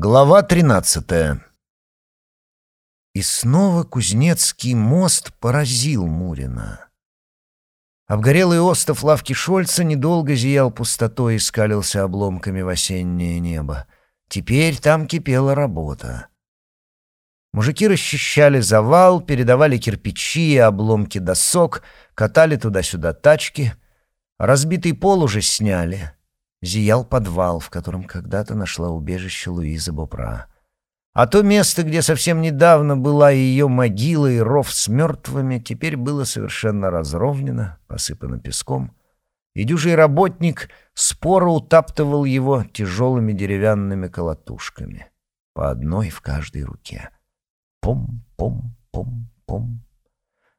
Глава тринадцатая. И снова Кузнецкий мост поразил Мурина. Обгорелый остов лавки Шольца недолго зиял пустотой и скалился обломками в осеннее небо. Теперь там кипела работа. Мужики расчищали завал, передавали кирпичи и обломки досок, катали туда-сюда тачки. Разбитый пол уже сняли — зиял подвал, в котором когда-то нашла убежище Луиза Бопра. А то место, где совсем недавно была ее могила и ров с мертвыми, теперь было совершенно разровнено, посыпано песком, и дюжий работник споро утаптывал его тяжелыми деревянными колотушками, по одной в каждой руке. Пом-пом-пом-пом.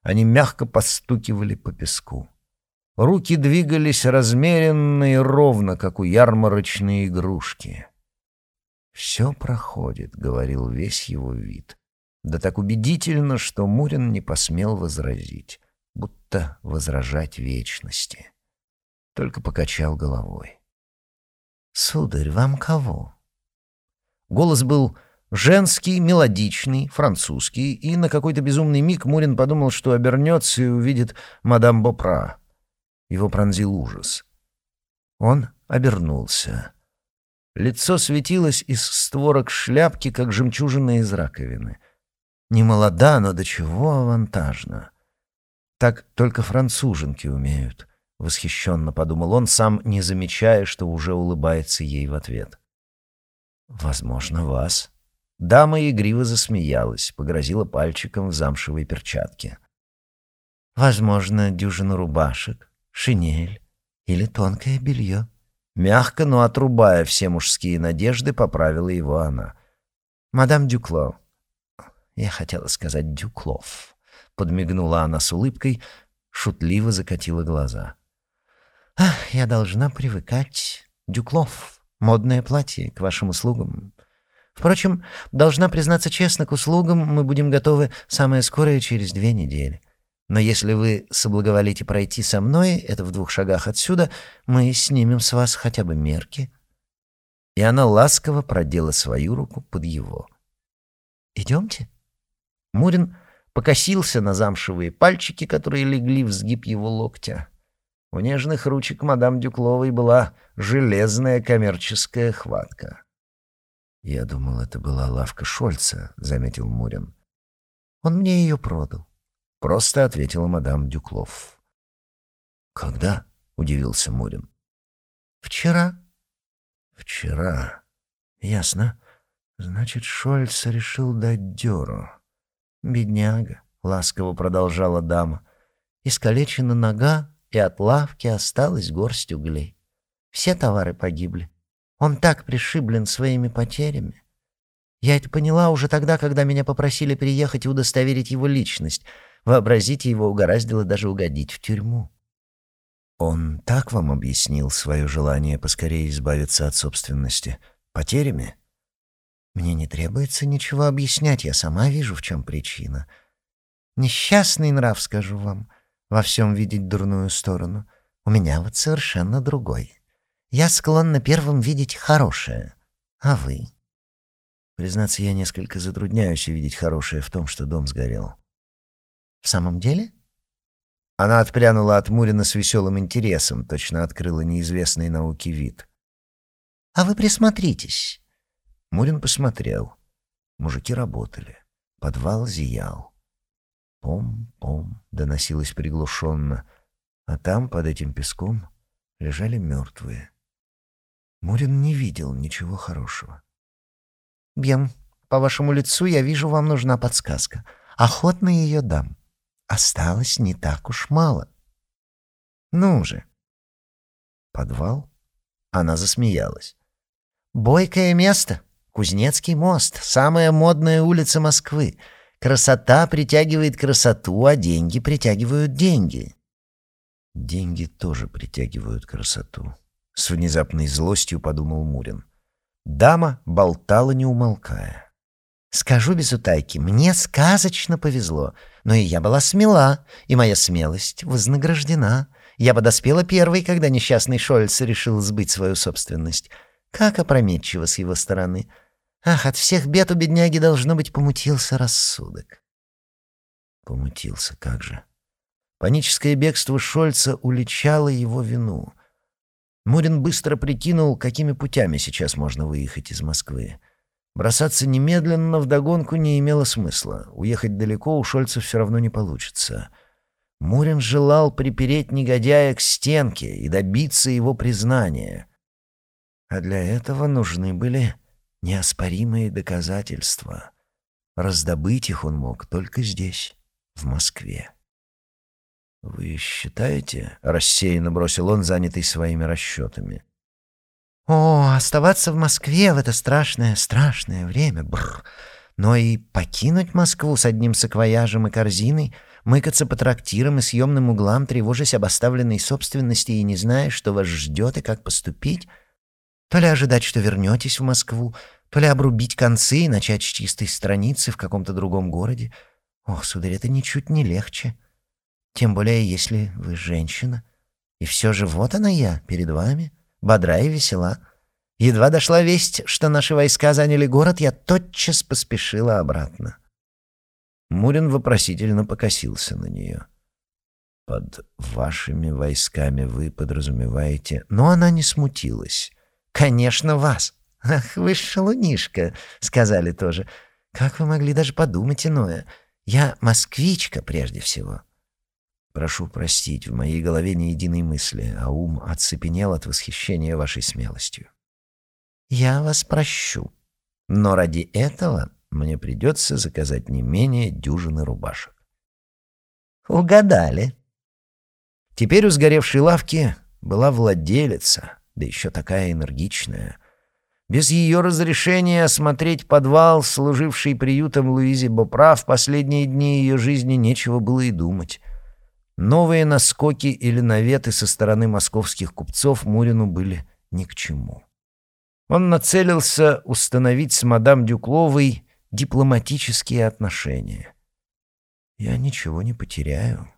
Они мягко постукивали по песку. Руки двигались размеренно и ровно, как у ярмарочной игрушки. «Все проходит», — говорил весь его вид. Да так убедительно, что Мурин не посмел возразить, будто возражать вечности. Только покачал головой. «Сударь, вам кого?» Голос был женский, мелодичный, французский, и на какой-то безумный миг Мурин подумал, что обернется и увидит мадам Бопра. Его пронзил ужас. Он обернулся. Лицо светилось из створок шляпки, как жемчужина из раковины. Не молода, но до чего авантажно. Так только француженки умеют. Восхищенно подумал он, сам не замечая, что уже улыбается ей в ответ. «Возможно, вас». Дама игриво засмеялась, погрозила пальчиком в замшевой перчатке. «Возможно, дюжину рубашек шинель или тонкое белье. Мягко, но отрубая все мужские надежды, поправила его она. «Мадам Дюкло». Я хотела сказать «Дюклов». Подмигнула она с улыбкой, шутливо закатила глаза. «Ах, я должна привыкать. Дюклов. Модное платье к вашим услугам. Впрочем, должна признаться честно, к услугам мы будем готовы самое скорое через две недели. Но если вы соблаговолите пройти со мной, это в двух шагах отсюда, мы снимем с вас хотя бы мерки». И она ласково продела свою руку под его. «Идемте». Мурин покосился на замшевые пальчики, которые легли в сгиб его локтя. У нежных ручек мадам Дюкловой была железная коммерческая хватка. «Я думал, это была лавка Шольца», — заметил Мурин. «Он мне ее продал. — просто ответила мадам Дюклов. «Когда?» — удивился Мурин. «Вчера». «Вчера. Ясно. Значит, Шольц решил дать дёру. Бедняга», — ласково продолжала дама. «Искалечена нога, и от лавки осталась горсть углей. Все товары погибли. Он так пришиблен своими потерями. Я это поняла уже тогда, когда меня попросили приехать и удостоверить его личность — Вообразите, его угораздило даже угодить в тюрьму. Он так вам объяснил свое желание поскорее избавиться от собственности? Потерями? Мне не требуется ничего объяснять, я сама вижу, в чем причина. Несчастный нрав, скажу вам, во всем видеть дурную сторону. У меня вот совершенно другой. Я склонна первым видеть хорошее. А вы? Признаться, я несколько затрудняюсь увидеть хорошее в том, что дом сгорел. «В самом деле?» Она отпрянула от Мурина с веселым интересом, точно открыла неизвестный науке вид. «А вы присмотритесь». Мурин посмотрел. Мужики работали. Подвал зиял. «Пом-пом», — доносилось приглушенно. А там, под этим песком, лежали мертвые. Мурин не видел ничего хорошего. «Бьем, по вашему лицу я вижу, вам нужна подсказка. Охотно ее дам осталось не так уж мало. Ну же. Подвал? Она засмеялась. Бойкое место. Кузнецкий мост. Самая модная улица Москвы. Красота притягивает красоту, а деньги притягивают деньги. Деньги тоже притягивают красоту. С внезапной злостью подумал Мурин. Дама болтала, не умолкая. Скажу без утайки, мне сказочно повезло, но и я была смела, и моя смелость вознаграждена. Я подоспела первой, когда несчастный Шольц решил сбыть свою собственность. Как опрометчиво с его стороны. Ах, от всех бед у бедняги должно быть помутился рассудок. Помутился, как же. Паническое бегство Шольца уличало его вину. Мурин быстро прикинул, какими путями сейчас можно выехать из Москвы. Бросаться немедленно вдогонку не имело смысла. Уехать далеко у Шольца все равно не получится. Мурин желал припереть негодяя к стенке и добиться его признания. А для этого нужны были неоспоримые доказательства. Раздобыть их он мог только здесь, в Москве. «Вы считаете?» — рассеянно бросил он, занятый своими расчетами. «О, оставаться в Москве в это страшное, страшное время, бррр! Но и покинуть Москву с одним саквояжем и корзиной, мыкаться по трактирам и съемным углам, тревожась об оставленной собственности и не зная, что вас ждет и как поступить, то ли ожидать, что вернетесь в Москву, то ли обрубить концы и начать с чистой страницы в каком-то другом городе. Ох, сударь, это ничуть не легче». Тем более, если вы женщина. И все же вот она я, перед вами, бодра и весела. Едва дошла весть, что наши войска заняли город, я тотчас поспешила обратно. Мурин вопросительно покосился на нее. «Под вашими войсками вы подразумеваете...» Но она не смутилась. «Конечно, вас. Ах, вы шалунишка», — сказали тоже. «Как вы могли даже подумать иное? Я москвичка прежде всего». Прошу простить, в моей голове ни единой мысли, а ум оцепенел от восхищения вашей смелостью. Я вас прощу, но ради этого мне придется заказать не менее дюжины рубашек. Угадали. Теперь у сгоревшей лавки была владелица, да еще такая энергичная. Без ее разрешения осмотреть подвал, служивший приютом Луизе Бопра, в последние дни ее жизни нечего было и думать. Новые наскоки или наветы со стороны московских купцов Мурину были ни к чему. Он нацелился установить с мадам Дюкловой дипломатические отношения. Я ничего не потеряю,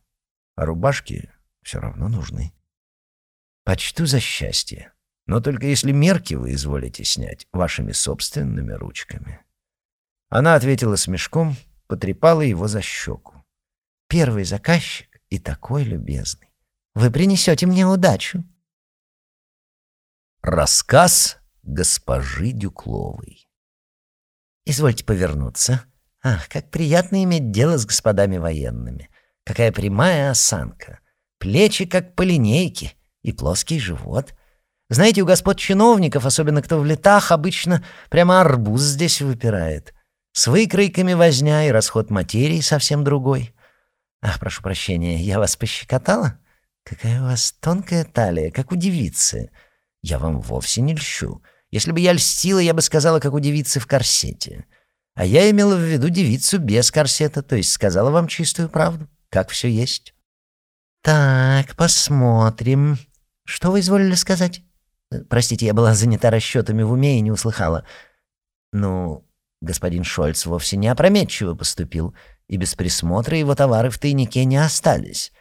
а рубашки все равно нужны. Почту за счастье, но только если мерки вы изволите снять вашими собственными ручками. Она ответила с мешком, потрепала его за щеку. Первый заказчик и такой любезный. Вы принесете мне удачу. Рассказ госпожи Дюкловой. Извольте повернуться. Ах, как приятно иметь дело с господами военными. Какая прямая осанка. Плечи, как по линейке, и плоский живот. Знаете, у господ чиновников, особенно кто в летах, обычно прямо арбуз здесь выпирает. С выкройками возня и расход материи совсем другой. Ах, прошу прощения, я вас пощекотала? Какая у вас тонкая талия, как у девицы. Я вам вовсе не льщу. Если бы я льстила, я бы сказала, как у девицы в корсете. А я имела в виду девицу без корсета, то есть сказала вам чистую правду, как все есть. Так, посмотрим. Что вы изволили сказать? Простите, я была занята расчетами в уме и не услыхала. Ну, господин Шольц вовсе не опрометчиво поступил и без присмотра его товары в тайнике не остались.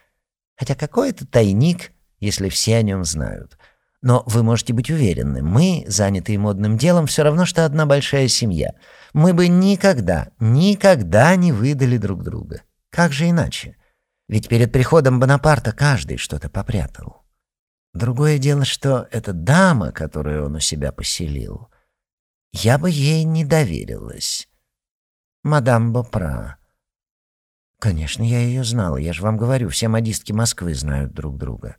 Хотя какой это тайник, если все о нем знают? Но вы можете быть уверены, мы, занятые модным делом, все равно, что одна большая семья. Мы бы никогда, никогда не выдали друг друга. Как же иначе? Ведь перед приходом Бонапарта каждый что-то попрятал. Другое дело, что эта дама, которую он у себя поселил, я бы ей не доверилась. Мадам Бопра. Конечно, я ее знала. Я же вам говорю, все модистки Москвы знают друг друга.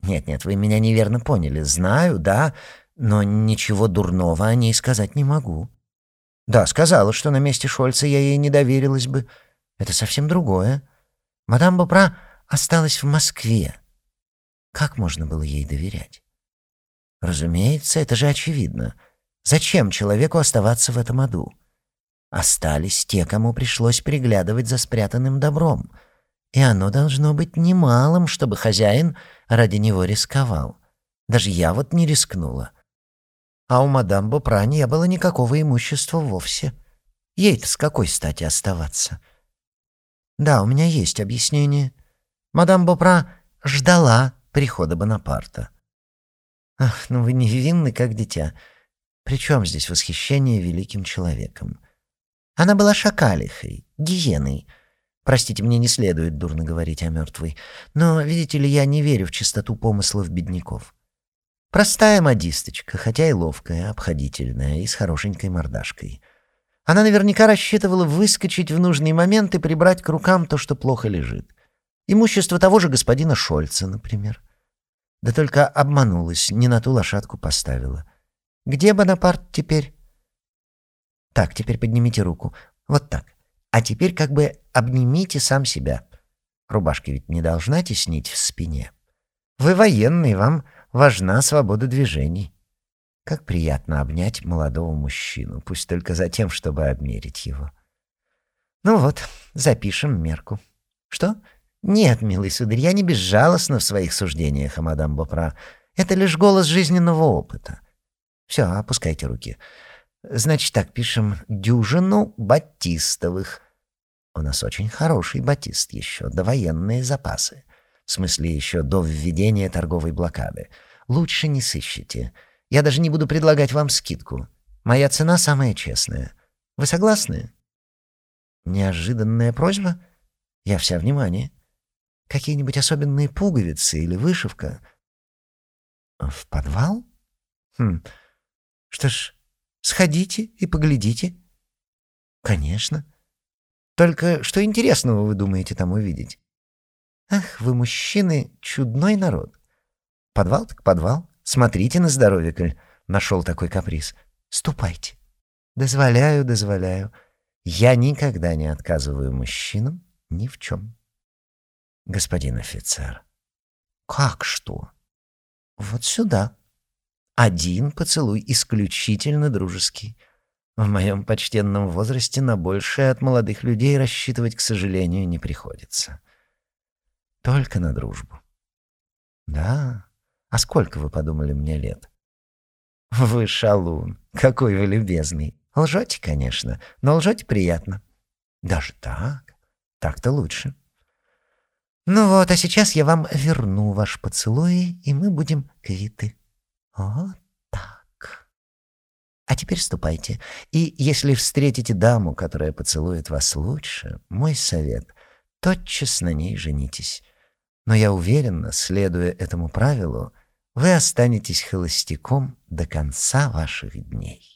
Нет-нет, вы меня неверно поняли. Знаю, да, но ничего дурного о ней сказать не могу. Да, сказала, что на месте Шольца я ей не доверилась бы. Это совсем другое. Мадам Бопра осталась в Москве. Как можно было ей доверять? Разумеется, это же очевидно. Зачем человеку оставаться в этом аду? Остались те, кому пришлось приглядывать за спрятанным добром. И оно должно быть немалым, чтобы хозяин ради него рисковал. Даже я вот не рискнула. А у мадам Бопра не было никакого имущества вовсе. Ей-то с какой стати оставаться? Да, у меня есть объяснение. Мадам Бопра ждала прихода Бонапарта. Ах, ну вы невинны, как дитя. При чем здесь восхищение великим человеком? Она была шакалихой, гиеной. Простите, мне не следует дурно говорить о мертвой, но, видите ли, я не верю в чистоту помыслов бедняков. Простая модисточка, хотя и ловкая, обходительная и с хорошенькой мордашкой. Она наверняка рассчитывала выскочить в нужный момент и прибрать к рукам то, что плохо лежит. Имущество того же господина Шольца, например. Да только обманулась, не на ту лошадку поставила. Где Бонапарт теперь? Так, теперь поднимите руку. Вот так. А теперь как бы обнимите сам себя. Рубашка ведь не должна теснить в спине. Вы военный, вам важна свобода движений. Как приятно обнять молодого мужчину, пусть только за тем, чтобы обмерить его. Ну вот, запишем мерку. Что? Нет, милый сударь, я не безжалостна в своих суждениях о мадам Бопра. Это лишь голос жизненного опыта. Все, опускайте руки. Значит так, пишем дюжину батистовых. У нас очень хороший батист еще, довоенные запасы. В смысле, еще до введения торговой блокады. Лучше не сыщите. Я даже не буду предлагать вам скидку. Моя цена самая честная. Вы согласны? Неожиданная просьба? Я вся внимание. Какие-нибудь особенные пуговицы или вышивка? В подвал? Хм. Что ж, сходите и поглядите. Конечно. Только что интересного вы думаете там увидеть? Ах, вы, мужчины, чудной народ. Подвал так подвал. Смотрите на здоровье, коль нашел такой каприз. Ступайте. Дозволяю, дозволяю. Я никогда не отказываю мужчинам ни в чем. Господин офицер. Как что? Вот сюда. Один поцелуй исключительно дружеский. В моем почтенном возрасте на большее от молодых людей рассчитывать, к сожалению, не приходится. Только на дружбу. Да, а сколько вы подумали мне лет? Вы шалун, какой вы любезный. Лжете, конечно, но лжете приятно. Даже так? Так-то лучше. Ну вот, а сейчас я вам верну ваш поцелуй, и мы будем квиты. Вот так. А теперь ступайте. И если встретите даму, которая поцелует вас лучше, мой совет — тотчас на ней женитесь. Но я уверена, следуя этому правилу, вы останетесь холостяком до конца ваших дней.